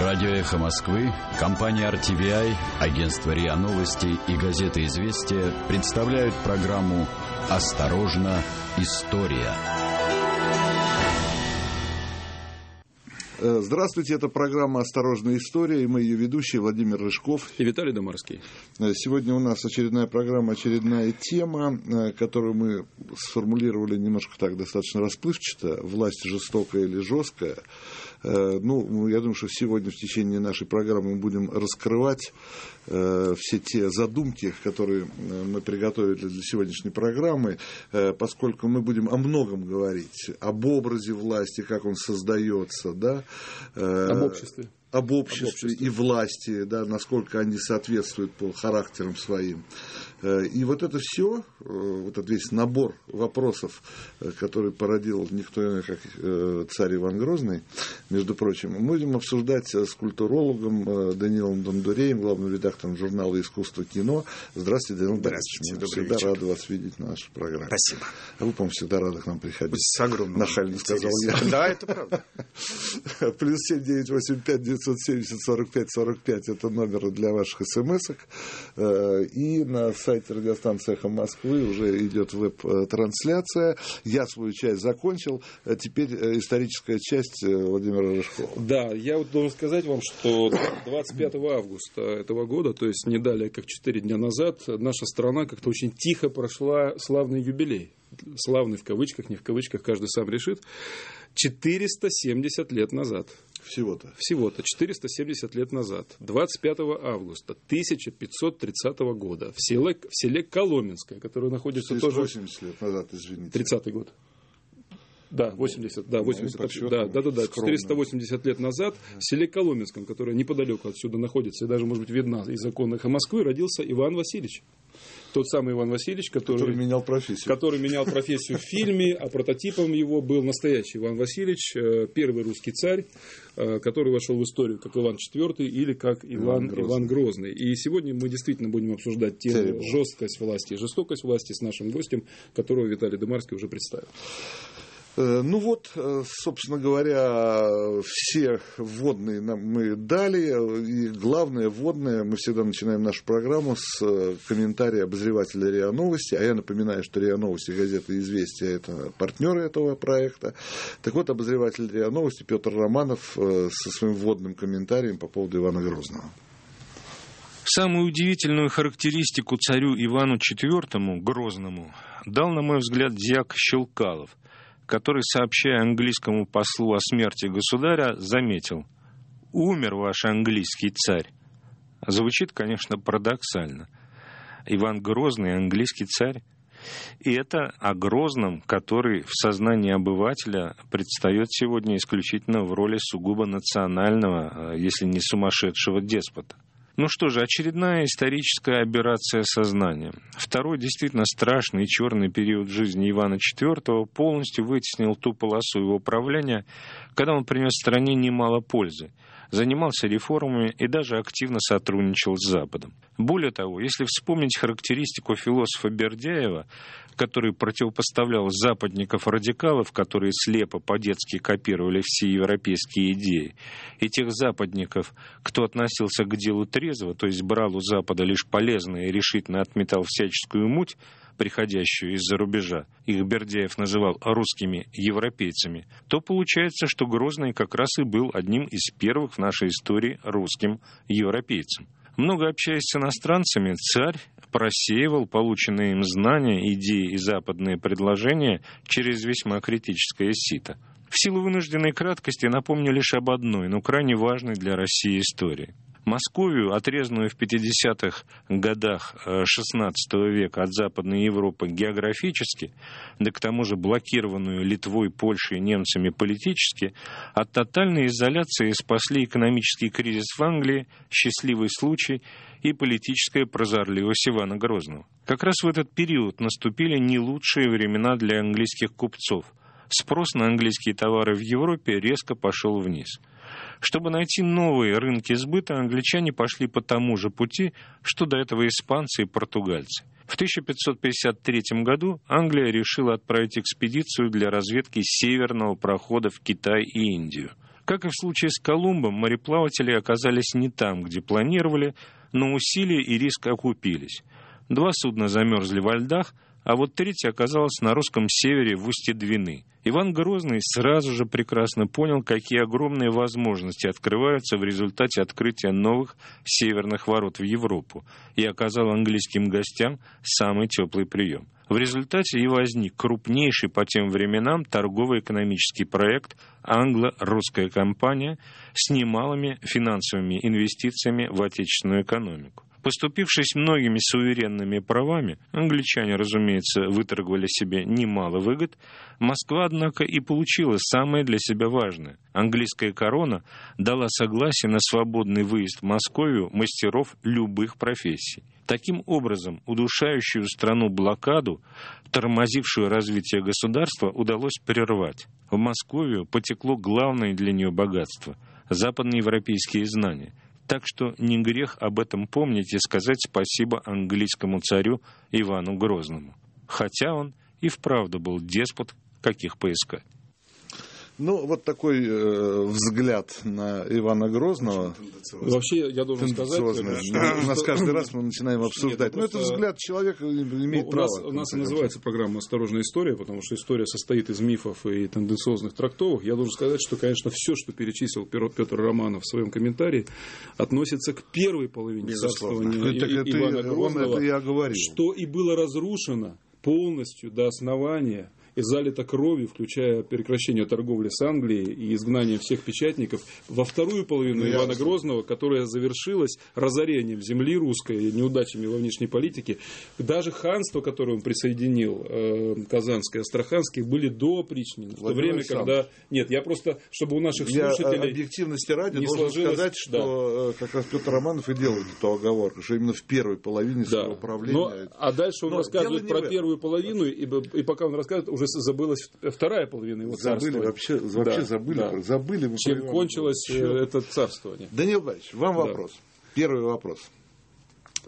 Радио «Эхо Москвы», компания RTVI, агентство РИА Новости и газета «Известия» представляют программу «Осторожно! История». Э, здравствуйте, это программа «Осторожная история» и мы ее ведущие Владимир Рыжков и Виталий Домарский. Э, сегодня у нас очередная программа, очередная тема, э, которую мы сформулировали немножко так достаточно расплывчато. Власть жестокая или жесткая. Ну, я думаю, что сегодня в течение нашей программы мы будем раскрывать все те задумки, которые мы приготовили для сегодняшней программы, поскольку мы будем о многом говорить, об образе власти, как он создается, да, об обществе об обществе, и власти, да, насколько они соответствуют по характерам своим. Э, и вот это все, э, вот этот весь набор вопросов, э, который породил никто иной, как царь Иван Грозный, между прочим, мы будем обсуждать с культурологом Данилом Дондуреем, главным редактором журнала «Искусство кино». Здравствуйте, Данил Здравствуйте, Мы всегда вечер. рады вас видеть на нашей программе. Спасибо. А вы, по-моему, всегда рады к нам приходить. С огромным Нахально сказал я. Да, это правда. Плюс семь девять восемь пять 970 45 45 это номер для ваших смс э, И на сайте радиостанции «Эхо Москвы» уже идет веб-трансляция. Я свою часть закончил. А теперь э, историческая часть э, Владимира Рыжкова. Да, я вот должен сказать вам, что 25 августа этого года, то есть не далее, как 4 дня назад, наша страна как-то очень тихо прошла славный юбилей. Славный в кавычках, не в кавычках, каждый сам решит. 470 лет назад. Всего-то. Всего-то 470 лет назад, 25 августа 1530 года, в селе, в селе Коломенское, которое находится тоже... 80 лет назад, извините. 30 год. Да, 80, да, 80, ну, да, да, да, да, 480 лет назад в селе Коломенском, которое неподалеку отсюда находится, и даже, может быть, видна из законных Москвы, родился Иван Васильевич тот самый Иван Васильевич, который, который менял профессию. Который менял профессию в фильме, а прототипом его был настоящий Иван Васильевич, э, первый русский царь, э, который вошел в историю как Иван IV или как Иван, Иван, Грозный. Иван Грозный. И сегодня мы действительно будем обсуждать тему жесткость власти и жестокость власти с нашим гостем, которого Виталий Демарский уже представил. Э, ну вот, э, собственно говоря, все вводные нам мы дали. И главное вводное, мы всегда начинаем нашу программу с э, комментария обозревателя РИА Новости. А я напоминаю, что РИА Новости, газета «Известия» – это партнеры этого проекта. Так вот, обозреватель РИА Новости Петр Романов со своим вводным комментарием по поводу Ивана Грозного. Самую удивительную характеристику царю Ивану IV, Грозному, дал, на мой взгляд, дьяк Щелкалов – который, сообщая английскому послу о смерти государя, заметил «Умер ваш английский царь». Звучит, конечно, парадоксально. Иван Грозный, английский царь. И это о Грозном, который в сознании обывателя предстает сегодня исключительно в роли сугубо национального, э, если не сумасшедшего деспота. Ну что же, очередная историческая операция сознания. Второй действительно страшный и черный период жизни Ивана IV полностью вытеснил ту полосу его правления, когда он принес стране немало пользы занимался реформами и даже активно сотрудничал с Западом. Более того, если вспомнить характеристику философа Бердяева, который противопоставлял западников-радикалов, которые слепо по-детски копировали все европейские идеи, и тех западников, кто относился к делу трезво, то есть брал у Запада лишь полезное и решительно отметал всяческую муть, приходящую из-за рубежа, их Бердяев называл русскими европейцами, то получается, что Грозный как раз и был одним из первых в нашей истории русским европейцем. Много общаясь с иностранцами, царь просеивал полученные им знания, идеи и западные предложения через весьма критическое сито. В силу вынужденной краткости напомню лишь об одной, но крайне важной для России истории – Московию, отрезанную в 50-х годах XVI э, века от Западной Европы географически, да к тому же блокированную Литвой, Польшей и немцами политически, от тотальной изоляции спасли экономический кризис в Англии, счастливый случай и политическая прозорливость Ивана Грозного. Как раз в этот период наступили не лучшие времена для английских купцов. Спрос на английские товары в Европе резко пошел вниз – чтобы найти новые рынки сбыта, англичане пошли по тому же пути, что до этого испанцы и португальцы. В 1553 году Англия решила отправить экспедицию для разведки северного прохода в Китай и Индию. Как и в случае с Колумбом, мореплаватели оказались не там, где планировали, но усилия и риск окупились. Два судна замерзли во льдах, а вот третье оказалось на русском севере в устье Двины. Иван Грозный сразу же прекрасно понял, какие огромные возможности открываются в результате открытия новых северных ворот в Европу и оказал английским гостям самый теплый прием. В результате и возник крупнейший по тем временам торгово-экономический проект «Англо-русская компания» с немалыми финансовыми инвестициями в отечественную экономику. Поступившись многими суверенными правами, англичане, разумеется, выторговали себе немало выгод, Москва, однако, и получила самое для себя важное. Английская корона дала согласие на свободный выезд в Московию мастеров любых профессий. Таким образом, удушающую страну блокаду, тормозившую развитие государства, удалось прервать. В Московию потекло главное для нее богатство – западноевропейские знания – так что не грех об этом помнить и сказать спасибо английскому царю Ивану Грозному. Хотя он и вправду был деспот, каких поискать. Ну, вот такой э, взгляд на Ивана Грозного. Вообще, я должен сказать... Что... У нас каждый раз мы начинаем обсуждать. Нет, ну, просто... это взгляд человека имеет ну, право. У нас, у нас и называется программа «Осторожная история», потому что история состоит из мифов и тенденциозных трактовок. Я должен сказать, что, конечно, все, что перечислил Петр Романов в своем комментарии, относится к первой половине царствования это, это, Ивана Грозного, это я говорил. что и было разрушено полностью до основания и залито кровью, включая прекращение торговли с Англией и изгнание всех печатников, во вторую половину ну, Ивана Грозного, которая завершилась разорением земли русской и неудачами во внешней политике, даже ханство, которое он присоединил, э, Казанское, Астраханское, были до опричнины. В то время, когда... Нет, я просто, чтобы у наших я слушателей... объективности ради не должен сложилось... сказать, что да. как раз Петр Романов и делает эту оговорку, что именно в первой половине да. своего правления... Но, а дальше он Но рассказывает про первую половину, и, и пока он рассказывает, уже забылась вторая половина его забыли, Вообще, вообще да, забыли, да. забыли. Чем кончилось Черт. Э, это царствование. Данил Иванович, вам да. вопрос. Первый вопрос.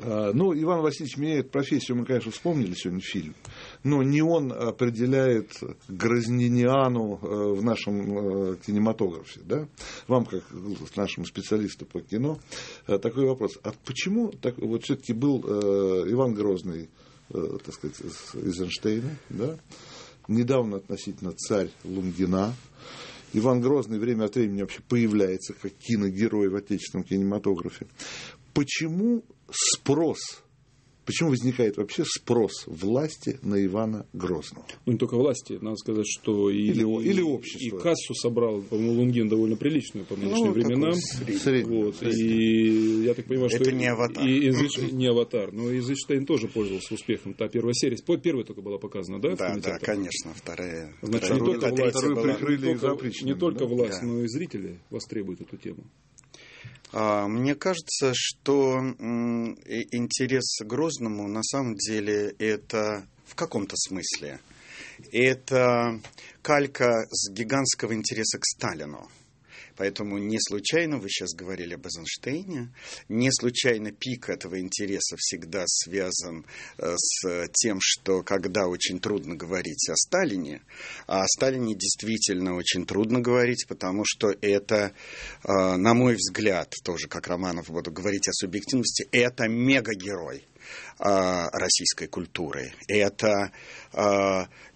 А, ну, Иван Васильевич меняет профессию, мы, конечно, вспомнили сегодня фильм, но не он определяет Грозниниану э, в нашем э, кинематографе, да? Вам, как нашему специалисту по кино, такой вопрос. А почему так, вот все-таки был Иван Грозный, так сказать, из Эйзенштейна, да? Недавно относительно царь Лунгина. Иван Грозный время от времени вообще появляется как киногерой в отечественном кинематографе. Почему спрос Почему возникает вообще спрос власти на Ивана Грозного? Ну, не только власти, надо сказать, что и, или, или общество. И кассу собрал, по-моему, Лунгин довольно приличную по нынешним ну, временам. Средний, вот. И я так понимаю, что... Это не аватар. И, и, не аватар, но и Зичтейн тоже пользовался успехом. Та первая серия, первая только была показана, да? Да, да, конечно, вторая. Значит, вторая, не только власть, не только, не только власть да? но и зрители востребуют эту тему. А, мне кажется, что интерес к Грозному на самом деле это в каком-то смысле. Это калька с гигантского интереса к Сталину. Поэтому не случайно вы сейчас говорили об Эйзенштейне, не случайно пик этого интереса всегда связан э, с тем, что когда очень трудно говорить о Сталине, а о Сталине действительно очень трудно говорить, потому что это, э, на мой взгляд, тоже как Романов буду говорить о субъективности, это мегагерой российской культуры. Это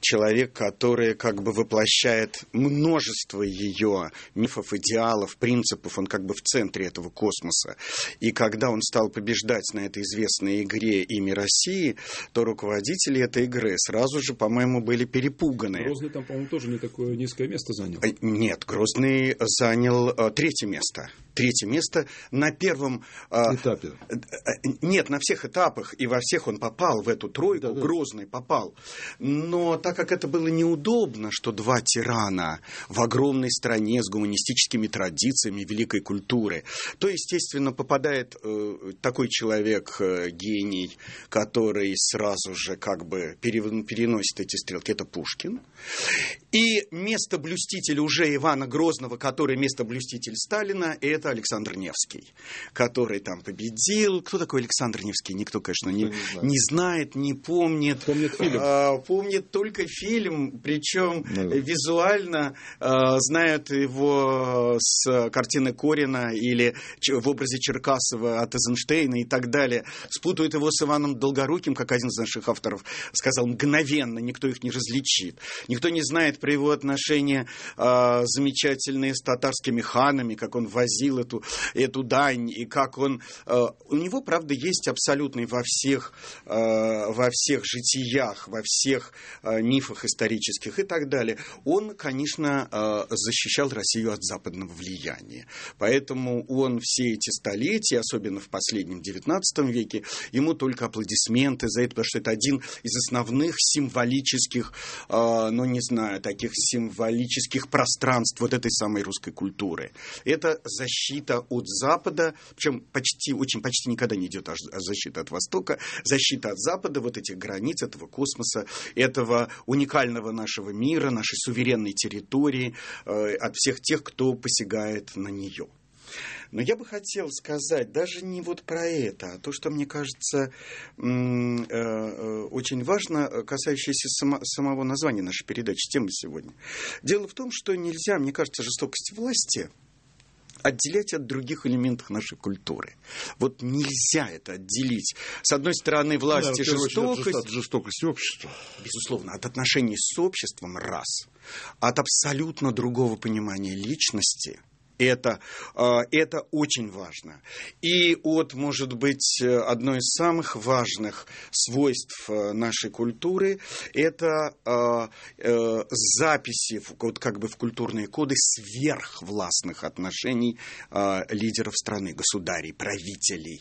человек, который как бы воплощает множество ее мифов, идеалов, принципов, он как бы в центре этого космоса. И когда он стал побеждать на этой известной игре имя России, то руководители этой игры сразу же, по-моему, были перепуганы. Грозный там, по-моему, тоже не такое низкое место занял. Э, нет, Грозный занял э, третье место третье место на первом э, этапе. Нет, на всех этапах и во всех он попал в эту тройку. Да, да. Грозный попал. Но так как это было неудобно, что два тирана в огромной стране с гуманистическими традициями великой культуры, то, естественно, попадает э, такой человек, э, гений, который сразу же как бы переносит эти стрелки, это Пушкин. И место блюстителя уже Ивана Грозного, который место блюститель Сталина, это Александр Невский, который там победил. Кто такой Александр Невский? Никто, конечно, не, не, знает, не помнит. Помнит фильм. А, помнит только фильм, причем ну, визуально а, знают его с картины Корина или в образе Черкасова от Эйзенштейна и так далее. Спутают его с Иваном Долгоруким, как один из наших авторов сказал, мгновенно, никто их не различит. Никто не знает про его отношения э, замечательные с татарскими ханами, как он возил эту, эту дань, и как он... Э, у него, правда, есть абсолютный во всех, э, во всех житиях, во всех э, мифах исторических и так далее. Он, конечно, э, защищал Россию от западного влияния. Поэтому он все эти столетия, особенно в последнем XIX веке, ему только аплодисменты за это, потому что это один из основных символических, ну не знаю, таких символических пространств вот этой самой русской культуры. Это защита от Запада, причем почти, очень почти никогда не идет защита от Востока, защита от Запада, вот этих границ, этого космоса, этого уникального нашего мира, нашей суверенной территории, э, от всех тех, кто посягает на нее. Но я бы хотел сказать даже не вот про это, а то, что мне кажется э, э, очень важно, касающееся самого названия нашей передачи, темы сегодня. Дело в том, что нельзя, мне кажется, жестокость власти отделять от других элементов нашей культуры. Вот нельзя это отделить. С одной стороны, власть да, и жестокость. От жестокости общества. Безусловно, от отношений с обществом раз. От абсолютно другого понимания личности – это, а, это очень важно. И от, может быть, одной из самых важных свойств э, нашей культуры – это а, э, записи вот как бы в культурные коды сверхвластных отношений а, лидеров страны, государей, правителей.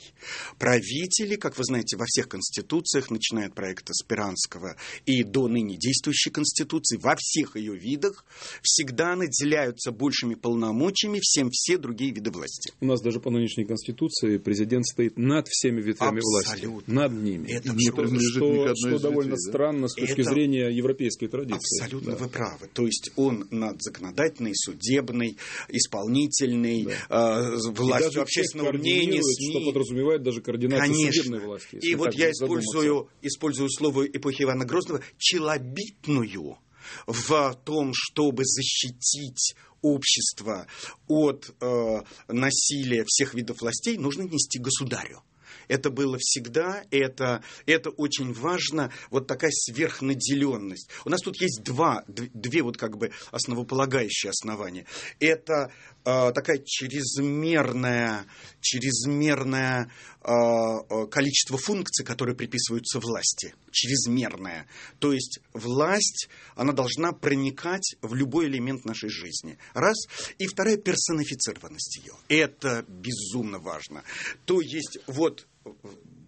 Правители, как вы знаете, во всех конституциях, начиная от проекта Спиранского и до ныне действующей конституции, во всех ее видах, всегда наделяются большими полномочиями всем все другие виды власти. У нас даже по нынешней конституции президент стоит над всеми ветвями Абсолютно. власти. Над ними. Это не принадлежит что, что довольно ветвей, странно с точки Это зрения европейской традиции. Абсолютно да. вы правы. То есть он над законодательной, судебной, исполнительной, да. э, властью общественного мнения, СМИ. Что подразумевает даже координацию Конечно. судебной власти. И вот я использую, использую слово эпохи Ивана Грозного челобитную в том, чтобы защитить общество от э, насилия всех видов властей, нужно нести государю. Это было всегда, это, это очень важно, вот такая сверхнаделенность. У нас тут есть два, две вот как бы основополагающие основания. Это такая чрезмерная, чрезмерное э, э, количество функций, которые приписываются власти. Чрезмерное. То есть власть, она должна проникать в любой элемент нашей жизни. Раз. И вторая персонифицированность ее. Это безумно важно. То есть вот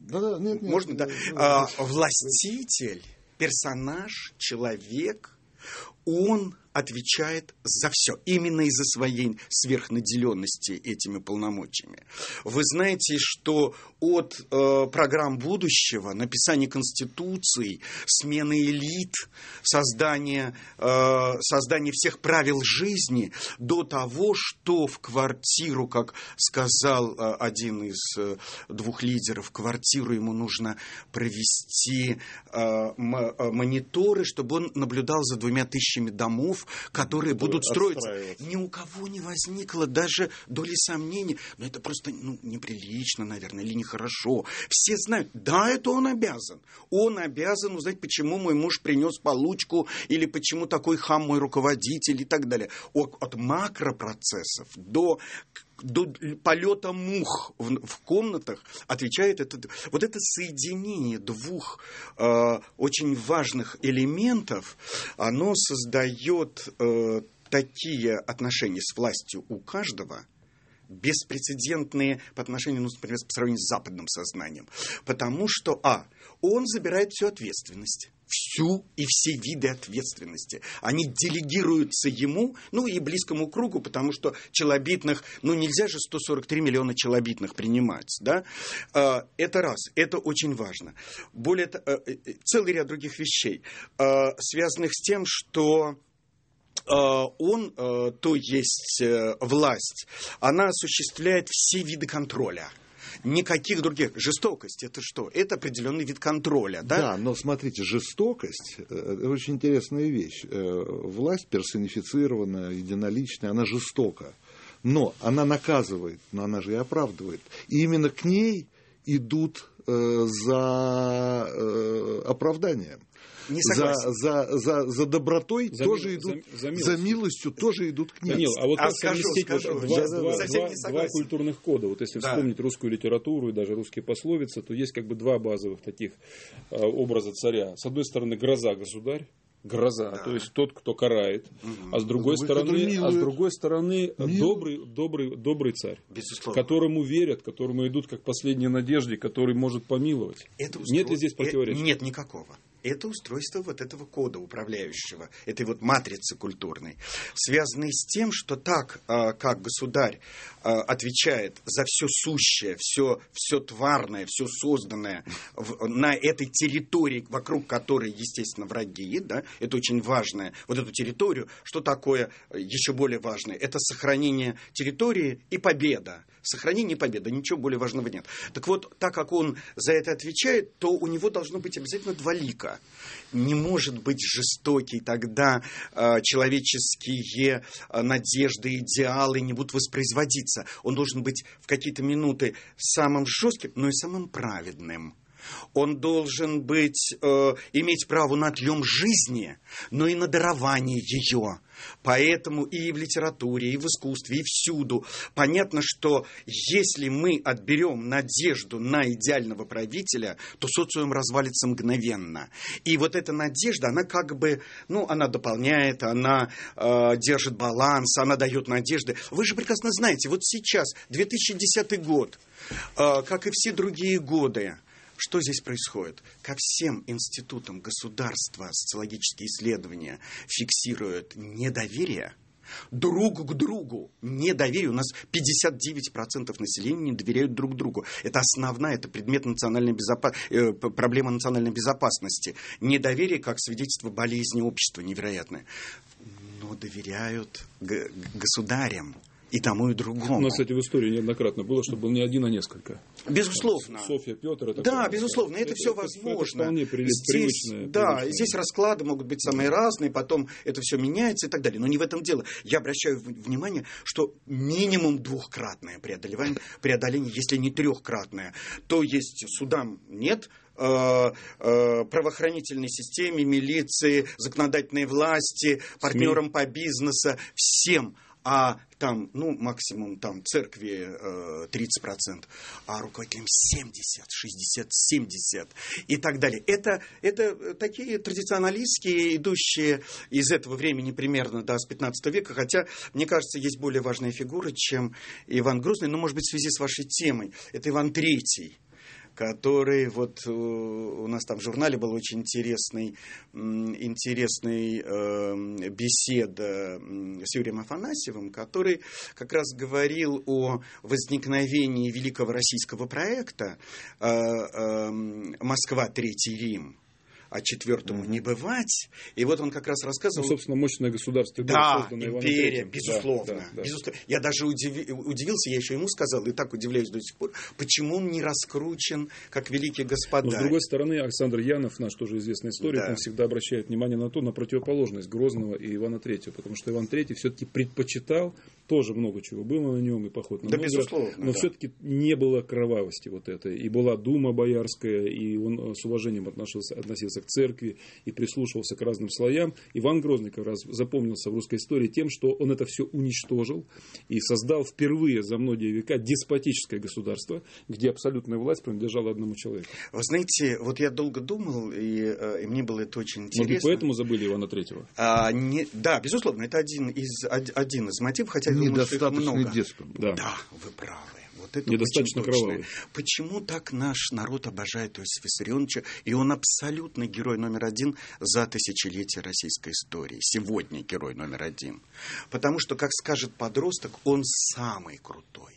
да, да, нет, нет, можно, нет, да, нет, а, властитель, персонаж, человек, он отвечает за все, именно из-за своей сверхнаделенности этими полномочиями. Вы знаете, что от э, программ будущего, написания конституций, смены элит, создания, э, создания всех правил жизни, до того, что в квартиру, как сказал э, один из э, двух лидеров, квартиру ему нужно провести э, э мониторы, чтобы он наблюдал за двумя тысячами домов, которые будут строиться. Ни у кого не возникло даже доли сомнений. Но это просто ну, неприлично, наверное, или нехорошо. Все знают, да, это он обязан. Он обязан узнать, почему мой муж принес получку, или почему такой хам мой руководитель и так далее. От макропроцессов до до полета мух в, в комнатах отвечает этот вот это соединение двух э, очень важных элементов, оно создает э, такие отношения с властью у каждого, беспрецедентные по отношению, ну, например, по сравнению с западным сознанием. Потому что, а, он забирает всю ответственность всю и все виды ответственности. Они делегируются ему, ну и близкому кругу, потому что челобитных, ну нельзя же 143 миллиона челобитных принимать, да? А, это раз, это очень важно. Более э, э, целый ряд других вещей, а, связанных с тем, что он, то есть власть, она осуществляет все виды контроля никаких других. Жестокость это что? Это определенный вид контроля, да? Да, но смотрите, жестокость это очень интересная вещь. Власть персонифицированная, единоличная, она жестока. Но она наказывает, но она же и оправдывает. И именно к ней идут э, за э, оправданием. Не за, за, за, за добротой за, тоже мил, идут, за, за, милостью. за милостью тоже идут к ней. Данил, а вот а как скажу, совместить скажу, вот два, два, два, два культурных кода? Вот если да. вспомнить русскую литературу и даже русские пословицы, то есть как бы два базовых таких э, образа царя. С одной стороны, гроза государь, гроза, да. то есть тот, кто карает, угу. а с другой стороны, а с другой стороны добрый, добрый, добрый царь, Безусловно. которому верят, которому идут как последние надежды, который может помиловать. Это устро... Нет ли здесь противоречия? Нет никакого это устройство вот этого кода управляющего, этой вот матрицы культурной, связанной с тем, что так, а, как государь отвечает за все сущее, все, все тварное, все созданное на этой территории, вокруг которой, естественно, враги, да, это очень важное, вот эту территорию, что такое еще более важное, это сохранение территории и победа. Сохранение и победа, ничего более важного нет. Так вот, так как он за это отвечает, то у него должно быть обязательно два лика не может быть жестокий, тогда э, человеческие э, надежды, идеалы не будут воспроизводиться. Он должен быть в какие-то минуты самым жестким, но и самым праведным. Он должен быть, э, иметь право на отлем жизни, но и на дарование ее. Поэтому и в литературе, и в искусстве, и всюду понятно, что если мы отберем надежду на идеального правителя, то социум развалится мгновенно. И вот эта надежда, она как бы, ну, она дополняет, она э, держит баланс, она дает надежды. Вы же прекрасно знаете, вот сейчас, 2010 год, э, как и все другие годы, что здесь происходит? Ко всем институтам государства социологические исследования фиксируют недоверие друг к другу. Недоверие. У нас 59% населения не доверяют друг другу. Это основная, это предмет национальной безопас... э, проблема национальной безопасности. Недоверие как свидетельство болезни общества невероятное. Но доверяют государям и тому, и другому. У нас, кстати, в истории неоднократно было, что был не один, а несколько. Безусловно. Софья, Петр. Это да, безусловно, это, это все возможно. Это вполне при, здесь, привычное. Да, привычное. здесь расклады могут быть самые разные, потом это все меняется и так далее. Но не в этом дело. Я обращаю внимание, что минимум двухкратное преодолевание, преодоление, если не трехкратное. То есть судам нет, э, э, правоохранительной системе, милиции, законодательной власти, партнерам по бизнесу, всем а там, ну, максимум там церкви э, 30%, а руководителям 70, 60, 70 и так далее. Это, это такие традиционалистские, идущие из этого времени примерно да, с 15 века, хотя, мне кажется, есть более важные фигуры, чем Иван Грозный, но, может быть, в связи с вашей темой. Это Иван Третий который вот э, у нас там в журнале был очень интересный, интересный э, беседа с Юрием Афанасьевым, который как раз говорил о возникновении великого российского проекта э, «Москва, Третий Рим», а четвертому mm-hmm. не бывать. И вот он как раз рассказывал... Ну, собственно, мощное государство. Да, империя, безусловно, да, да, безусловно. Да. Я даже удиви, удивился, я еще ему сказал, и так удивляюсь до сих пор, почему он не раскручен, как великий господа. Но, с другой стороны, Александр Янов, наш тоже известный историк, да. он всегда обращает внимание на то, на противоположность Грозного и Ивана Третьего, потому что Иван Третий все-таки предпочитал, тоже много чего было на нем, и поход на да, Новгород, безусловно, но да. все-таки не было кровавости вот этой, и была Дума Боярская, и он с уважением относился, относился к церкви и прислушивался к разным слоям. Иван Грозный как раз запомнился в русской истории тем, что он это все уничтожил и создал впервые за многие века деспотическое государство, где абсолютная власть принадлежала одному человеку. Вы знаете, вот я долго думал, и, э, и мне было это очень интересно. Может поэтому забыли Ивана Третьего? А, не, да, безусловно, это один из, один из мотивов, хотя я думаю, что их много. Детском. Да. да, вы правы это Недостаточно кровавый. Почему так наш народ обожает Иосифа Виссарионовича, и он абсолютно герой номер один за тысячелетие российской истории. Сегодня герой номер один. Потому что, как скажет подросток, он самый крутой.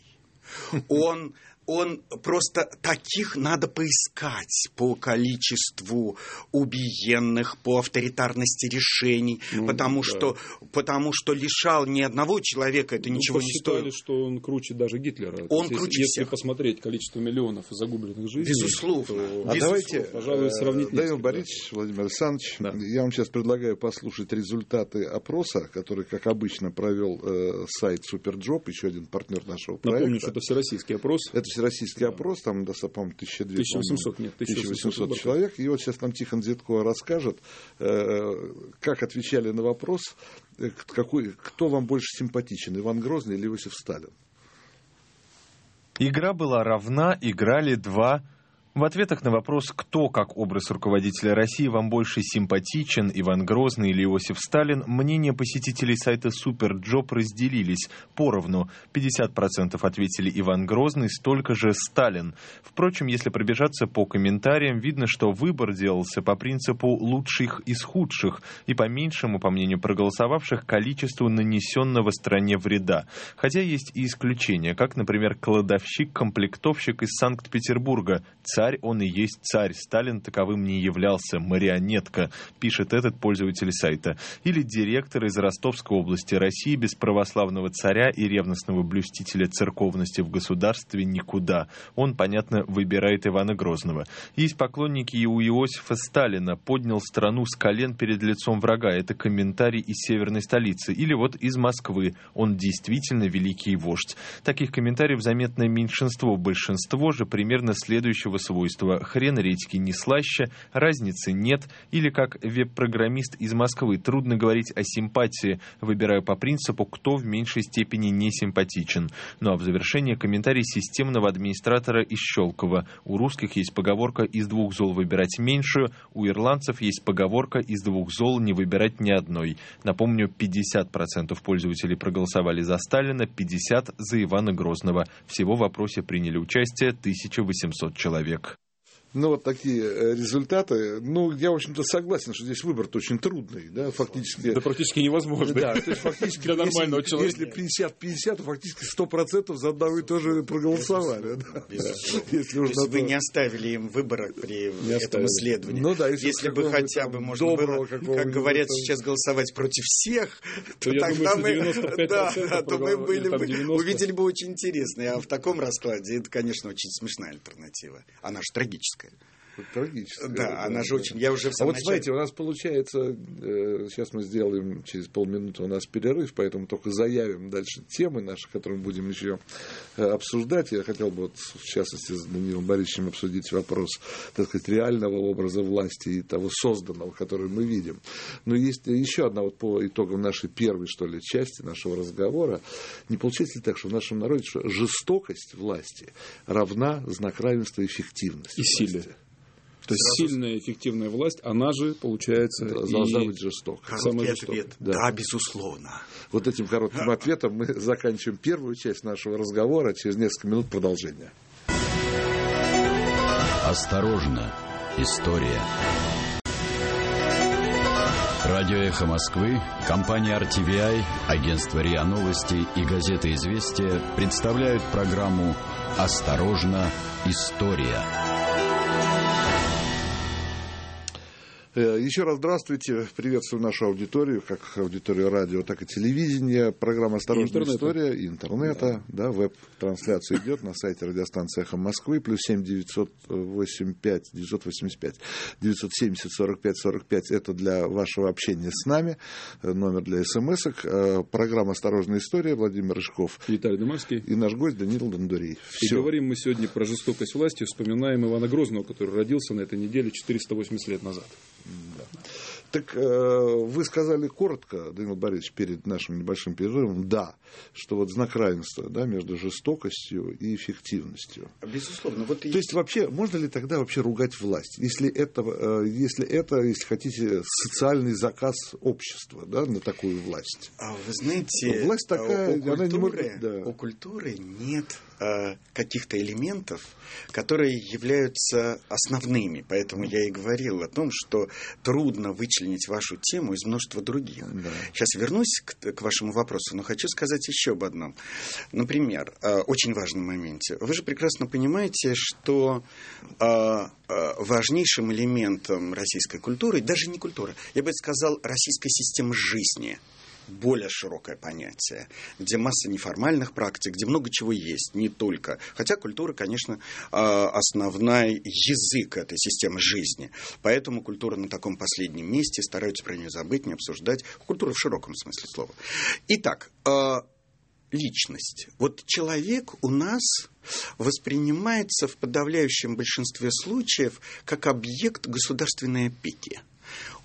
Он он просто таких надо поискать по количеству убиенных, по авторитарности решений, ну, потому, да. что, потому что лишал ни одного человека, это ну, ничего не стоит. что он круче даже Гитлера. Он есть, круче если, всех. посмотреть количество миллионов загубленных жизней, Безусловно. То, а Безусловно. давайте, пожалуй, сравнить Данил Борисович, Владимир Александрович, да. я вам сейчас предлагаю послушать результаты опроса, который, как обычно, провел э, сайт Superjob, еще один партнер нашего проекта. Напомню, что это всероссийский опрос. Это всероссийский да. опрос, там, да, по-моему, 1200, нет, 1800, 1800 человек. И вот сейчас нам Тихон Дзядко расскажет, э, как отвечали на вопрос, э, какой, кто вам больше симпатичен, Иван Грозный или Иосиф Сталин? Игра была равна, играли два в ответах на вопрос, кто как образ руководителя России вам больше симпатичен, Иван Грозный или Иосиф Сталин, мнения посетителей сайта Superjob разделились поровну. 50% ответили Иван Грозный, столько же Сталин. Впрочем, если пробежаться по комментариям, видно, что выбор делался по принципу лучших из худших и по меньшему, по мнению проголосовавших, количеству нанесенного стране вреда. Хотя есть и исключения, как, например, кладовщик-комплектовщик из Санкт-Петербурга, Царь он и есть царь. Сталин таковым не являлся. Марионетка, пишет этот пользователь сайта. Или директор из Ростовской области России без православного царя и ревностного блюстителя церковности в государстве никуда. Он, понятно, выбирает Ивана Грозного. Есть поклонники и у Иосифа Сталина. Поднял страну с колен перед лицом врага. Это комментарий из северной столицы. Или вот из Москвы. Он действительно великий вождь. Таких комментариев заметное меньшинство. Большинство же примерно следующего свойства. Хрен редьки не слаще, разницы нет. Или как веб-программист из Москвы, трудно говорить о симпатии, выбираю по принципу, кто в меньшей степени не симпатичен. Ну а в завершение комментарий системного администратора из Щелкова. У русских есть поговорка «из двух зол выбирать меньшую», у ирландцев есть поговорка «из двух зол не выбирать ни одной». Напомню, 50% пользователей проголосовали за Сталина, 50% за Ивана Грозного. Всего в вопросе приняли участие 1800 человек. Ну, вот такие э, результаты. Ну, я, в общем-то, согласен, что здесь выбор-то очень трудный, да, фактически. Да практически невозможно. Да, то есть фактически для нормального если, человека. Если 50-50, то фактически 100% за одного и то же проголосовали. Да. Если то есть вы не оставили им выбора при не этом исследовании. Ну, да, если, если бы хотя бы можно было, как говорят сейчас, голосовать против всех, то, то тогда мы, да, да, то мы были бы, увидели бы очень интересно. А в таком раскладе это, конечно, очень смешная альтернатива. Она же трагическая трагическая. Трагическая. Да, да, она же очень... Я уже в а вот начале... смотрите, у нас получается... Э, сейчас мы сделаем через полминуты у нас перерыв, поэтому только заявим дальше темы наши, которые мы будем еще э, обсуждать. Я хотел бы, вот, в частности, с Данилом Борисовичем обсудить вопрос, так сказать, реального образа власти и того созданного, который мы видим. Но есть еще одна вот по итогам нашей первой, что ли, части нашего разговора. Не получается ли так, что в нашем народе что жестокость власти равна знак равенства эффективности? И силе. То есть сильная эффективная власть, она же, получается, и... должна быть жестока. Короткий ответ. Да. да, безусловно. Вот этим коротким ответом мы заканчиваем первую часть нашего разговора. Через несколько минут продолжение. Осторожно, история. Радио «Эхо Москвы», компания RTVI, агентство РИА Новости и газета «Известия» представляют программу «Осторожно, история». Еще раз здравствуйте. Приветствую нашу аудиторию, как аудиторию радио, так и телевидения. Программа «Осторожная история» и интернета. Да. Да, веб-трансляция идет на сайте радиостанции «Эхо Москвы». Плюс семь девятьсот восемь пять девятьсот восемьдесят пять девятьсот семьдесят сорок пять сорок пять. Это для вашего общения с нами. Э, номер для смс-ок. Э, программа «Осторожная история». Владимир Рыжков. Виталий Думарский. И наш гость Данил Дондурей. И говорим мы сегодня про жестокость власти. Вспоминаем Ивана Грозного, который родился на этой неделе 480 лет назад. Да. Так э, вы сказали коротко, Данил Борисович, перед нашим небольшим перерывом, да, что вот знак равенства да, между жестокостью и эффективностью. Безусловно. Вот То есть вообще, можно ли тогда вообще ругать власть, если это, э, если это, если хотите, социальный заказ общества да, на такую власть? А вы знаете, власть такая, у, культуры, она не может... Да. у культуры нет каких-то элементов, которые являются основными. Поэтому я и говорил о том, что трудно вычленить вашу тему из множества других. Да. Сейчас вернусь к, к вашему вопросу, но хочу сказать еще об одном. Например, э, очень важном моменте. Вы же прекрасно понимаете, что э, э, важнейшим элементом российской культуры, даже не культуры, я бы сказал, российской системы жизни – более широкое понятие, где масса неформальных практик, где много чего есть, не только. Хотя культура, конечно, а, основной язык этой системы жизни. Поэтому культура на таком последнем месте, стараются про нее забыть, не обсуждать. Культура в широком смысле слова. Итак, а, личность. Вот человек у нас воспринимается в подавляющем большинстве случаев как объект государственной опеки.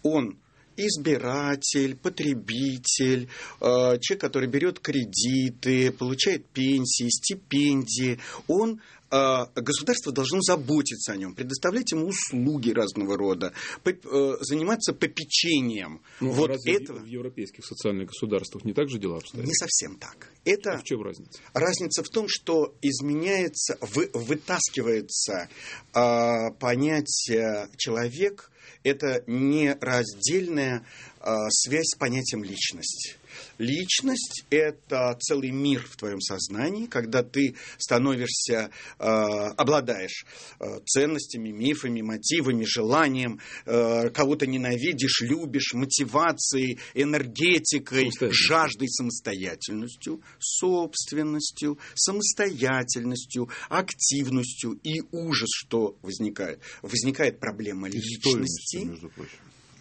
Он избиратель, потребитель, э, человек, который берет кредиты, получает пенсии, стипендии, он э, государство должно заботиться о нем, предоставлять ему услуги разного рода, э, заниматься попечением. Ну, вот разве этого... в европейских социальных государствах не так же дела обстоят? Не совсем так. Это... А в чем разница? Разница в том, что изменяется, вы, вытаскивается э, понятие человек это нераздельная э, связь с понятием личность. Личность – это целый мир в твоем сознании, когда ты становишься, э, обладаешь э, ценностями, мифами, мотивами, желанием, э, кого-то ненавидишь, любишь, мотивацией, энергетикой, жаждой, самостоятельностью, собственностью, самостоятельностью, активностью и ужас, что возникает. Возникает проблема личности.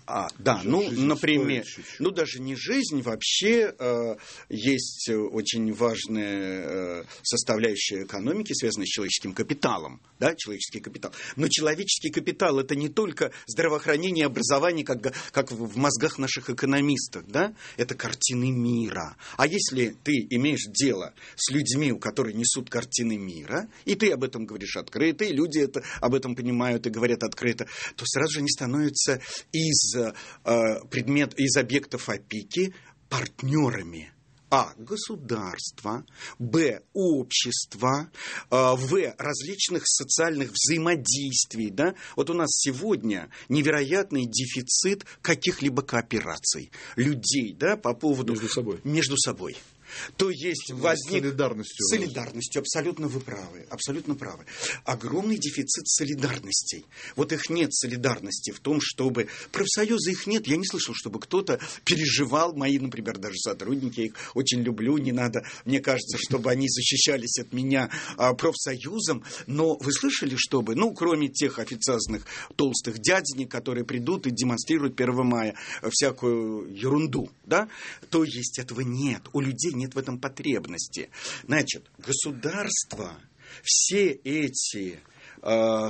А, да, ну, например, ну, даже не жизнь, вообще э, есть очень важная э, составляющая экономики, связанная с человеческим капиталом, да, человеческий капитал. Но человеческий капитал – это не только здравоохранение, образование, как, как в мозгах наших экономистов, да, это картины мира. А если ты имеешь дело с людьми, у которых несут картины мира, и ты об этом говоришь открыто, и люди это, об этом понимают и говорят открыто, то сразу же они становятся из из э, предмет, из объектов опеки партнерами. А. Государства. Б. Общества. Э, в. Различных социальных взаимодействий. Да? Вот у нас сегодня невероятный дефицит каких-либо коопераций людей да, по поводу... Между собой. Между собой. То есть возник... Солидарностью. Солидарностью, абсолютно вы правы, абсолютно правы. Огромный дефицит солидарностей. Вот их нет солидарности в том, чтобы... Профсоюза их нет. Я не слышал, чтобы кто-то переживал, мои, например, даже сотрудники, я их очень люблю, не надо, мне кажется, чтобы они защищались от меня а, профсоюзом. Но вы слышали, чтобы, ну, кроме тех официозных толстых дяденек, которые придут и демонстрируют 1 мая всякую ерунду, да, то есть этого нет. У людей нет в этом потребности. Значит, государство все эти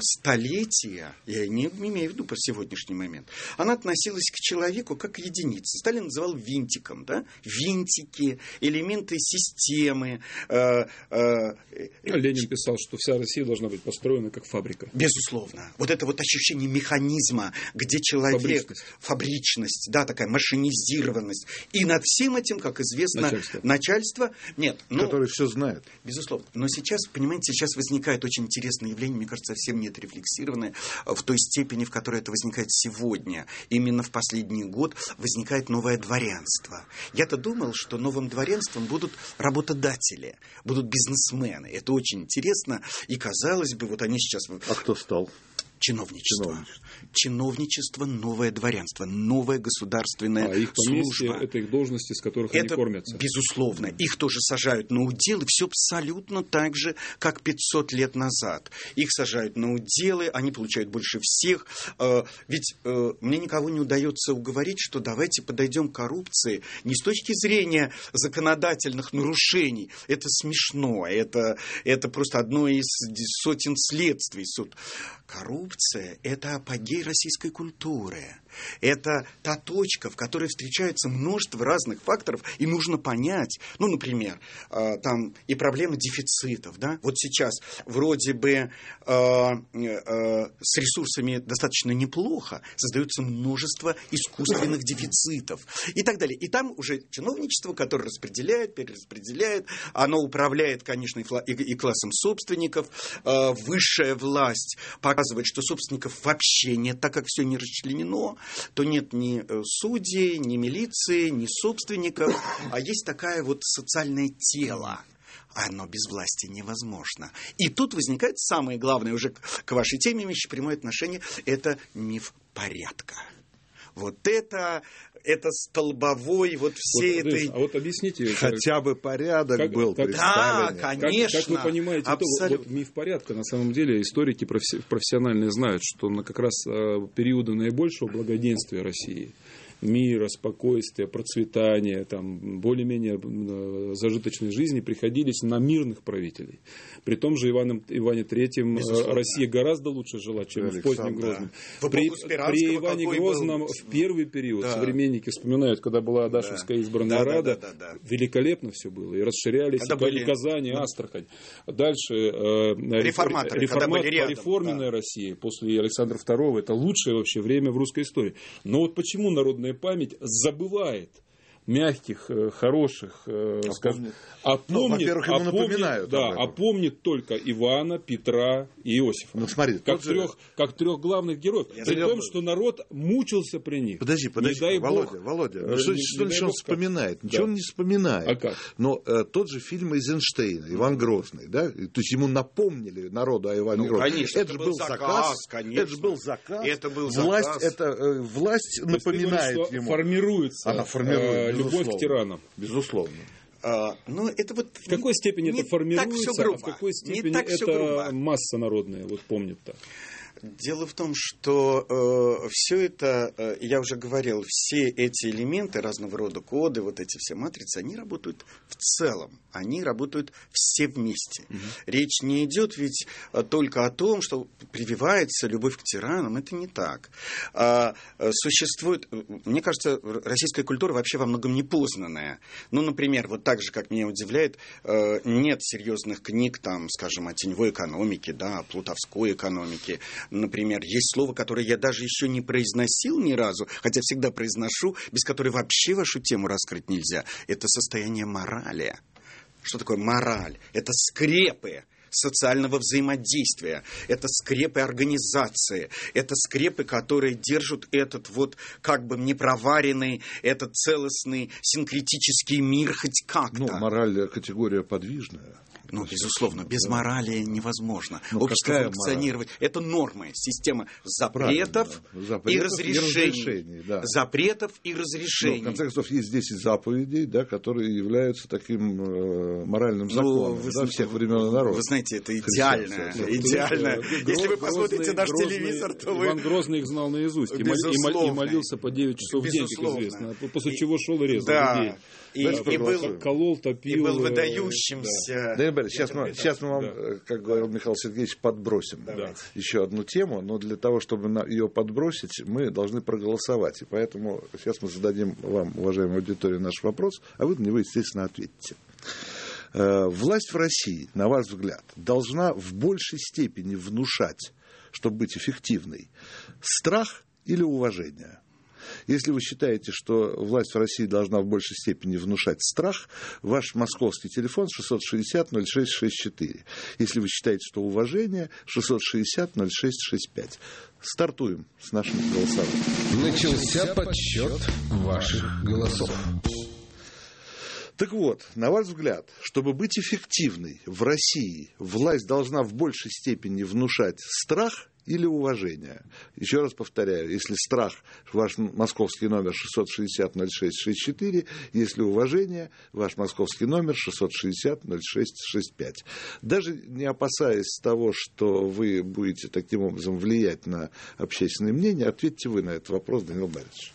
столетия, я не имею в виду по сегодняшний момент, она относилась к человеку как к единице. Сталин называл винтиком, да? Винтики, элементы системы. Э, э, Ленин писал, что вся Россия должна быть построена как фабрика. Безусловно. Вот это вот ощущение механизма, где человек... Фабричность. Фабричность, да, такая машинизированность. И над всем этим, как известно, начальство. начальство нет, ну, Которое все знает. Безусловно. Но сейчас, понимаете, сейчас возникает очень интересное явление, мне кажется, совсем не отрефлексированы в той степени, в которой это возникает сегодня. Именно в последний год возникает новое дворянство. Я-то думал, что новым дворянством будут работодатели, будут бизнесмены. Это очень интересно. И казалось бы, вот они сейчас... А кто стал? Чиновничество. Чиновничество. Чиновничество, новое дворянство, новая государственная а их служба. это их должности, с которых это, они кормятся. Безусловно. Их тоже сажают на удел, и все абсолютно так же, как 500 лет назад. Их сажают на уделы, они получают больше всех. Э, ведь э, мне никого не удается уговорить, что давайте подойдем к коррупции не с точки зрения законодательных нарушений. Это смешно, это, это просто одно из сотен следствий. Коррупция – это апогей российской культуры. Это та точка, в которой встречается множество разных факторов, и нужно понять, ну, например, э, там и проблема дефицитов, да, вот сейчас вроде бы э, э, с ресурсами достаточно неплохо, создается множество искусственных дефицитов и так далее. И там уже чиновничество, которое распределяет, перераспределяет, оно управляет, конечно, и, классом собственников, высшая власть показывает, что собственников вообще нет, так как все не расчленено, то нет ни э, судей, ни милиции, ни собственников, а есть такая вот социальное тело. Оно без власти невозможно. И тут возникает самое главное, уже к вашей теме имеющее прямое отношение, это миф порядка. Вот это, это столбовой вот всей вот, этой... А вот объясните... Хотя бы порядок как, был как, Да, конечно. Как, как вы понимаете, абсолютно. то, вот миф порядка, на самом деле историки профессиональные знают, что на как раз э, периоды наибольшего благоденствия России – мира, спокойствия, процветания, там, более-менее э, зажиточной жизни приходились на мирных правителей. При том же Иваном, Иване Третьем э, Россия гораздо лучше жила, чем Александр, в позднем Грозном. Да. При, при Иване Грозном был... в первый период да. современники вспоминают, когда была Адашевская да. избранная да, Рада, да, да, да, да. великолепно все было. И расширялись когда и были... Казань, и Астрахань. Дальше э, реформаторы, реформат, реформенная да. Россия после Александра II это лучшее вообще время в русской истории. Но вот почему народная память забывает мягких, э, хороших, э, а скажем, а помнит, ну, во-первых, ему а помнит, напоминают. Да, а помнит только Ивана, Петра и Иосифа. Ну, смотри, как, трех, же... как трех главных героев. Я При том, что народ мучился при них. Подожди, подожди, не дай Володя, Бог, Володя, ну, что, не, что, не он вспоминает? Как? Ничего он не вспоминает. А как? Но э, тот же фильм Эйзенштейна, Иван Грозный, да? То есть ему напомнили народу о Иване ну, Грозном. Конечно, это, это был заказ, заказ конечно. это же был заказ. Это был власть, заказ. Это, э, власть напоминает говоришь, ему. Формируется, Она формирует, э, любовь к тиранам. Безусловно. А, ну, это вот в какой степени не это формируется, а в какой степени это масса народная вот помнит так? Дело в том, что э, все это, э, я уже говорил, все эти элементы разного рода коды, вот эти все матрицы, они работают в целом, они работают все вместе. Угу. Речь не идет ведь э, только о том, что прививается любовь к тиранам, это не так. А, э, существует, мне кажется, российская культура вообще во многом непознанная. Ну, например, вот так же, как меня удивляет, э, нет серьезных книг, там, скажем, о теневой экономике, да, о плутовской экономике, например, есть слово, которое я даже еще не произносил ни разу, хотя всегда произношу, без которой вообще вашу тему раскрыть нельзя. Это состояние морали. Что такое мораль? Это скрепы социального взаимодействия, это скрепы организации, это скрепы, которые держат этот вот как бы непроваренный, этот целостный синкретический мир хоть как-то. Ну, мораль категория подвижная. Ну, безусловно, без морали невозможно. Ну, Общество функционировать. Мораль? Это нормы, система запретов, запретов и разрешений. И разрешений да. Запретов и разрешений. Но, в конце концов, есть 10 заповедей, да, которые являются таким э, моральным ну, законом ну, да, всех времен и народов. Вы знаете, это идеально. идеально. Если вы посмотрите наш телевизор, то вы... Иван Грозный их знал наизусть. И, молился по 9 часов в день, как известно. После чего шел и резал да. И, и, был, колол, топил. И был э, выдающимся. Да. Да, сейчас, мы, сейчас мы вам, да. Э, как говорил Михаил Сергеевич, подбросим да. еще одну тему, но для того, чтобы ее подбросить, мы должны проголосовать. И поэтому сейчас мы зададим вам, уважаемая аудитория, наш вопрос, а вы на него, естественно, ответите. Э, власть в России, на ваш взгляд, должна в большей степени внушать, чтобы быть эффективной, страх или уважение? Если вы считаете, что власть в России должна в большей степени внушать страх, ваш московский телефон 660-0664. Если вы считаете, что уважение, 660-0665. Стартуем с нашим голосованием. Начался подсчет ваших голосов. Так вот, на ваш взгляд, чтобы быть эффективной в России, власть должна в большей степени внушать страх или уважение. Еще раз повторяю, если страх, ваш московский номер 660-06-64, если уважение, ваш московский номер 660-06-65. Даже не опасаясь того, что вы будете таким образом влиять на общественное мнение, ответьте вы на этот вопрос, Данил Борисович.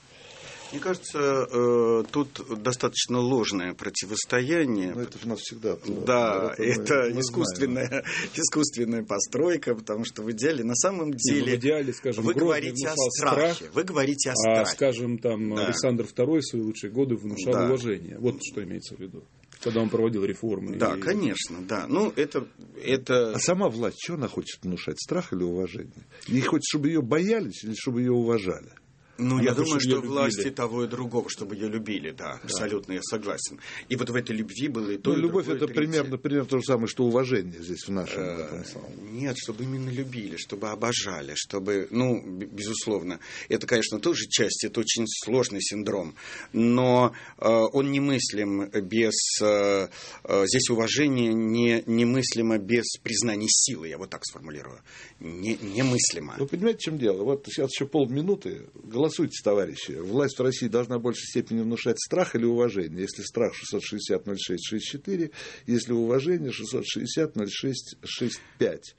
Мне кажется, э, тут достаточно ложное противостояние. Но это у нас всегда. Да, это, это искусственная, искусственная постройка, потому что в идеале, на самом деле, в идеале, скажем, вы говорите о страхе. Страх, вы говорите о страхе. А, скажем, там да. Александр II в свои лучшие годы внушал да. уважение. Вот что имеется в виду когда он проводил реформы. Да, и... конечно, да. Ну, это, это... А сама власть что она хочет внушать? Страх или уважение? И хочет, чтобы ее боялись или чтобы ее уважали? Ну, я думаю, что власти любили. того и другого, чтобы ее любили, да, абсолютно, я согласен. И вот в этой любви было и то, Ну, и любовь другое, это третье. примерно, примерно то же самое, что уважение здесь в нашем Э. Нет, чтобы именно любили, чтобы обожали, чтобы, ну, безусловно, это, конечно, тоже часть, это очень сложный синдром, но э, он немыслим без, э, э, здесь уважение не, немыслимо без признания силы, я вот так сформулирую, не, немыслимо. Вы понимаете, в чем дело? Вот сейчас еще полминуты. Голосуйте, товарищи. Власть в России должна в большей степени внушать страх или уважение. Если страх 660 06 64, если уважение 660 06 65.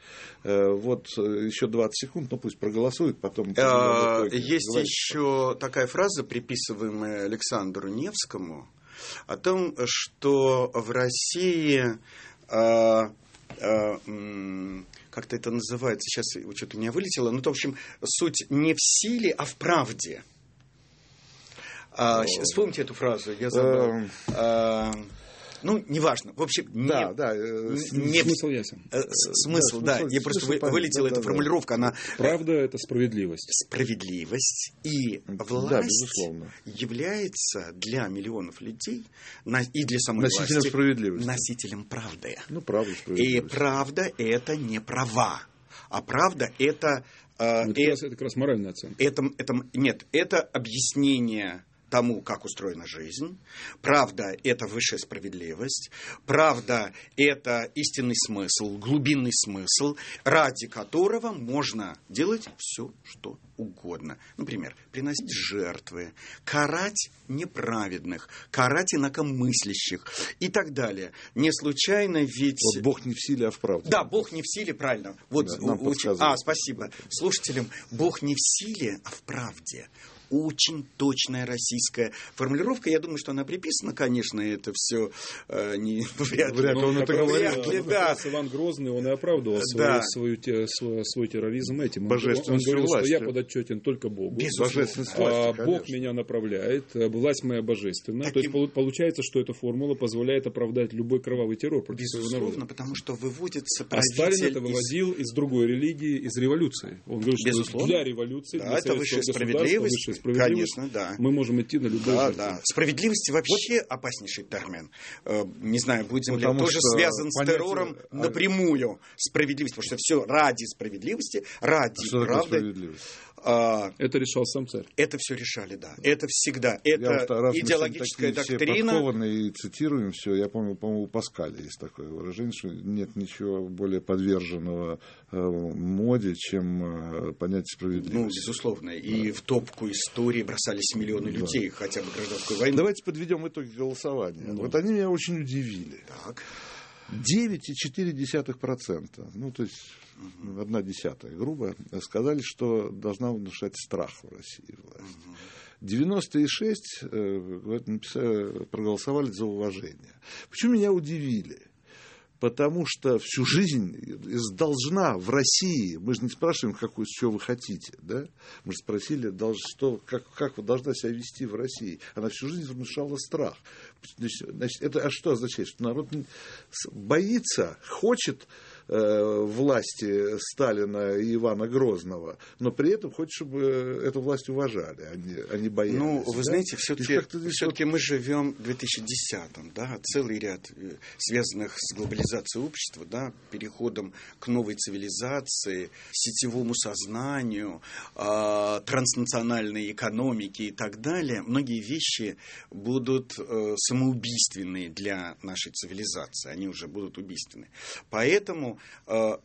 Э, Вот э, еще 20 секунд, ну пусть проголосуют, потом... Э, Есть еще такая фраза, приписываемая Александру Невскому, о том, что в России э, м, как-то это называется, сейчас что-то у меня вылетело, ну, в общем, суть не в силе, а в правде. А, вспомните эту фразу, я забыл. Ну, неважно. В общем, не- Да, да. э, не- Смысл ясен. э, смысл, да. смысл- Я просто вы- вылетела да, эта да, да. формулировка, она Правда – это справедливость. справедливость и Да, власть безусловно. является для миллионов людей и для самой Носителем власти справедливости. носителем правды. Ну, правда, И справедливость. правда это не права, а правда это э, Это, э, как раз, это как раз моральная оценка. это, это, нет, это объяснение тому, как устроена жизнь. Правда – это высшая справедливость. Правда – это истинный смысл, глубинный смысл, ради которого можно делать все, что угодно. Например, приносить жертвы, карать неправедных, карать инакомыслящих и так далее. Не случайно ведь... Вот Бог не в силе, а в правде. Да, Бог не в силе, правильно. Вот Да, нам у-. А, спасибо. Слушателям, Бог не в силе, а в правде. Очень точная российская формулировка. Я думаю, что она приписана, конечно, это все не вряд. Вряд ли он это говорил. Вряд ли, э, да. Иван Грозный, он и оправдывал Да. свой, свою те- свой, свой терроризм этим. Он, он говорил, что власти. я подотчетен только Богу. Божественность А, власти, Бог конечно. меня направляет, а, власть моя божественна. То есть Таким- полу- получается, что эта формула позволяет оправдать любой кровавый террор против своего Безусловно, народа. потому что выводится А Сталин правитель это из- выводил из другой религии, из революции. Он говорит, что Безусловно. для революции, Да, для это высшая справедливость. Справедливость, Конечно, да. мы можем идти на любой Да, жертвы. да. Справедливость вообще опаснейший термин. Э, Не знаю, будем ли Потому тоже что связан с понятие- террором а- напрямую. Справедливость, потому что все ради справедливости, ради А что такое правды. справедливость? А, Это решал сам царь. Это все решали, да. Это всегда. Я вот, Это раз мы идеологическая такие все доктрина. подкованные и цитируем все. Я помню, по-моему, у Паскаля есть такое выражение, что нет ничего более подверженного э, моде, чем э, понятие Ну, справедливости. безусловно. И в топку истории бросались миллионы людей, хотя бы гражданскую войну. Давайте подведем итоги голосования. Вот они меня очень удивили. Так. 9,4%, ну, то есть одна десятая, грубо, сказали, что должна внушать страх в России власть. 96 э, написали, проголосовали за уважение. Почему меня удивили? Потому что всю жизнь должна в России, мы же не спрашиваем, какую, что вы хотите, да? Мы же спросили, что, как, как вы должна себя вести в России. Она всю жизнь внушала страх. Значит, это а что означает? Что народ боится, хочет э, власти Сталина и Ивана Грозного, но при этом хочет, чтобы эту власть уважали, а не, а не боялись. Ну, вы да? знаете, все-таки здесь все-таки мы живем в 2010-м, да, целый ряд э, связанных с глобализацией общества, да, переходом к новой цивилизации, сетевому сознанию, а, транснациональной экономике и так далее. Многие вещи будут э, самоубийственные для нашей цивилизации, они уже будут убийственны. Поэтому э,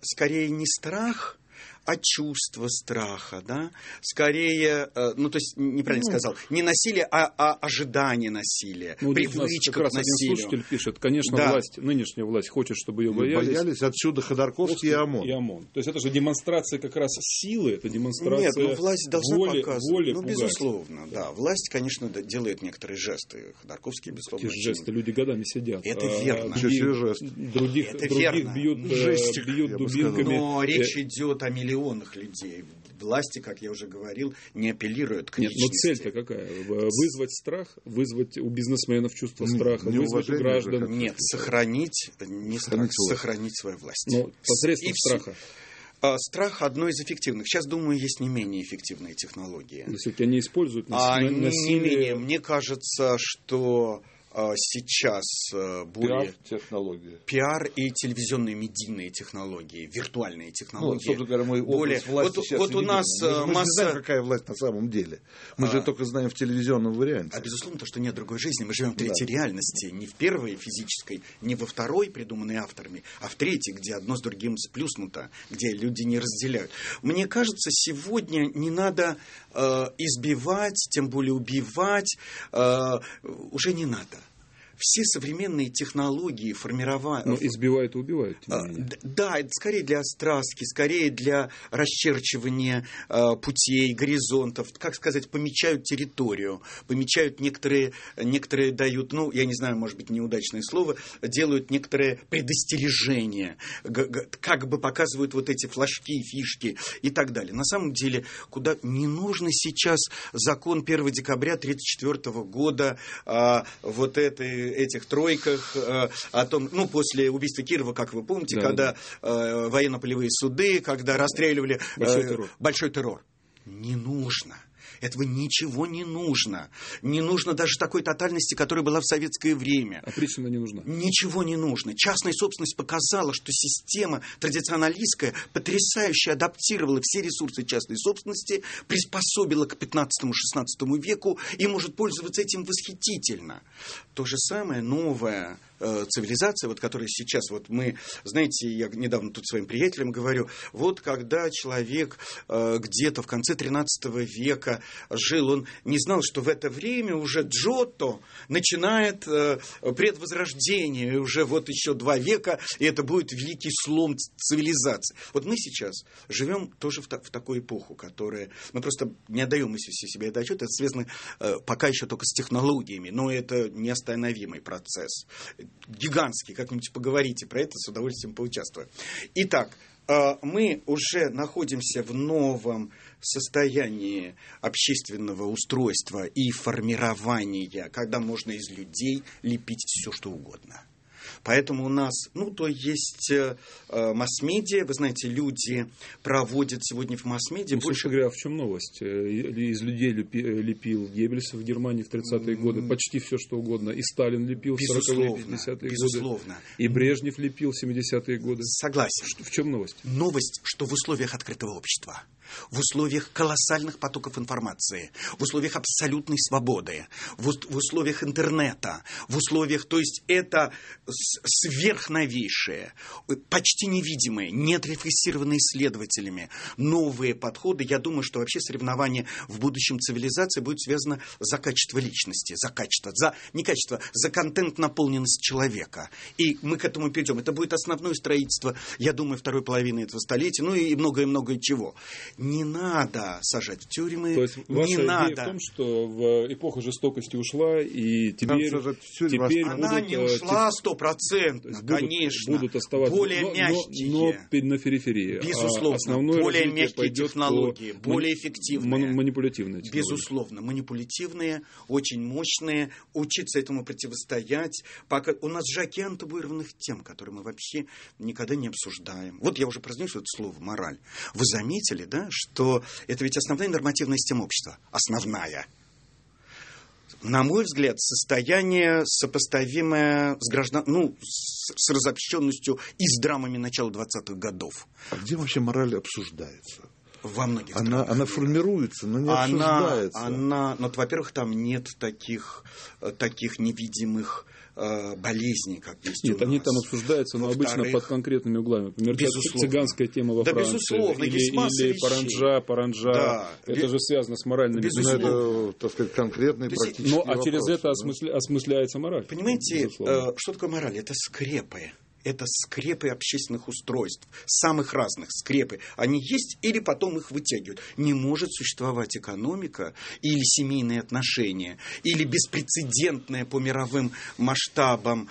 скорее не страх, а чувство страха, да, скорее, э, ну, то есть, неправильно сказал, не насилие, а, а ожидание насилия, Ну, привычка как раз к один слушатель пишет, конечно, Да. власть, нынешняя власть хочет, чтобы ее боялись. боялись, отсюда Ходорковский и ОМОН. И ОМОН. То есть это же демонстрация как раз силы, это демонстрация Нет, ну власть должна воли, показывать. воли ну, пугать. безусловно, да. Власть, конечно, да, делает некоторые жесты. Ходорковский, безусловно, Эти очень- жесты люди годами сидят. Это А, верно. Что других-? Других, Это других верно. бьют, э, Жестик, бьют дубинками. Но Э, речь идет о миллионах людей. Власти, как я уже говорил, не апеллируют к Нет, но личности. цель-то какая? Вызвать страх, вызвать у бизнесменов чувство Ну, страха, вызвать у граждан. Нет, сохранить, не страх, Сохранить власть. сохранить свою власть. Но посредством И страха. А, страх одной из эффективных. Сейчас, думаю, есть не менее эффективные технологии. Если они используют А насилие, не менее, мне кажется, что а, сейчас а, более технологии. пиар и телевизионные медийные технологии, виртуальные Ну, технологии. собственно говоря, мы более... власти вот, сейчас вот у видим. нас мы, же- э, мы же не масса... знаем, какая власть на самом деле. Мы же А. только знаем в телевизионном варианте. А безусловно, то, что нет другой жизни. Мы живем в третьей Да. реальности. Не в первой физической, не во второй, придуманной авторами, а в третьей, где одно с другим сплюснуто, где люди не разделяют. Мне кажется, сегодня не надо э, избивать, тем более убивать. э, уже не надо. Все современные технологии формирования... Но избивают и убивают, А, Да, это скорее для страстки, скорее для расчерчивания э, путей, горизонтов, как сказать, помечают территорию, помечают некоторые, некоторые дают, ну, я не знаю, может быть, неудачное слово, делают некоторые предостережения, как бы показывают вот эти флажки, фишки и так далее. На самом деле, куда не нужно сейчас закон 1 декабря 1934 года а, вот этой, этих тройках а, о том, ну, после убийства Кирова, как вы помните, Да, когда э, военно-полевые суды, когда расстреливали Большой э, террор. большой террор. Не нужно. Этого ничего не нужно. Не нужно даже такой тотальности, которая была в советское время. Опричнина не нужна. Ничего не нужно. Частная собственность показала, что система традиционалистская потрясающе адаптировала все ресурсы частной собственности, приспособила к 15-16 веку и может пользоваться этим восхитительно. То же самое новая э, цивилизация, вот которая сейчас, вот мы, знаете, я недавно тут своим приятелям говорю, вот когда человек э, где-то в конце 13 века жил, он не знал, что в это время уже Джотто начинает э, предвозрождение, уже вот еще два века, и это будет великий слом цивилизации. Вот мы сейчас живем тоже в, в такую эпоху, которая... Мы просто не отдаем себе себе этот отчет, это связано э, пока еще только с технологиями, но это неостановимый процесс. Гигантский, как-нибудь поговорите про это, с удовольствием поучаствую. Итак, э, мы уже находимся в новом состоянии общественного устройства и формирования, когда можно из людей лепить все, что угодно. Поэтому у нас, ну, то есть э, э, масс-медиа, вы знаете, люди проводят сегодня в масс-медиа Ну, больше... говоря, в чем новость? Э, Из людей лепи- э, лепил Геббельс в Германии в 30-е годы, почти все, что угодно. И Сталин лепил в 40-е, Безусловно, 50-е годы. безусловно. И Брежнев лепил в 70-е годы. Согласен. Что- В чем новость? Новость, что в условиях открытого общества, в условиях колоссальных потоков информации, в условиях абсолютной свободы, в, ус- в условиях интернета, в условиях, то есть это сверхновейшее, почти невидимые, не отрефлексированные исследователями, новые подходы. Я думаю, что вообще соревнование в будущем цивилизации будет связано за качество личности, за качество, за не качество, за контент наполненность человека. И мы к этому перейдем. Это будет основное строительство, я думаю, второй половины этого столетия, ну и многое-многое чего. Не надо сажать в тюрьмы, То есть не идея надо. в том, что в эпоху жестокости ушла, и теперь, тюрьму, теперь а Она будут, не э, ушла те- стопроцентно, конечно. будут оставаться более но, но- мягкие. но, пе- на периферии. А Безусловно, основное более мягкие технологии, более эффективные. ман- манипулятивные технологии. Безусловно, манипулятивные, очень мощные, учиться этому противостоять. Пока... У нас же океан табуированных тем, которые мы вообще никогда не обсуждаем. Вот я уже произнес это слово «мораль». Вы заметили, да, что это ведь основная нормативная система общества. Основная. На мой взгляд, состояние сопоставимое с, граждан... ну, с, разобщенностью и с драмами начала 20-х годов. А где вообще мораль обсуждается? Во многих Она, странах она формируется, но не она, обсуждается. она, ну, вот, во-первых, там нет таких, э, таких невидимых э, болезней, как есть Нет, у они нас. там обсуждаются, но обычно под конкретными углами. Например, Безусловно. цыганская тема во Да, Франции. безусловно, или, или вещей. паранджа, паранджа. Да. Это же связано с моральными Ну, Безусловно. это, так сказать, конкретный есть, практический Но, а через вопрос, это да. осмысля- осмысляется мораль. Понимаете, безусловно. э, что такое мораль? Это скрепы. Это скрепы общественных устройств, самых разных скрепы. Они есть или потом их вытягивают. Не может существовать экономика или семейные отношения, или беспрецедентное по мировым масштабам